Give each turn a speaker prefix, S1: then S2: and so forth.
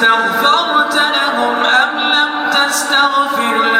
S1: أستغفرت لهم أم لم تستغفر لهم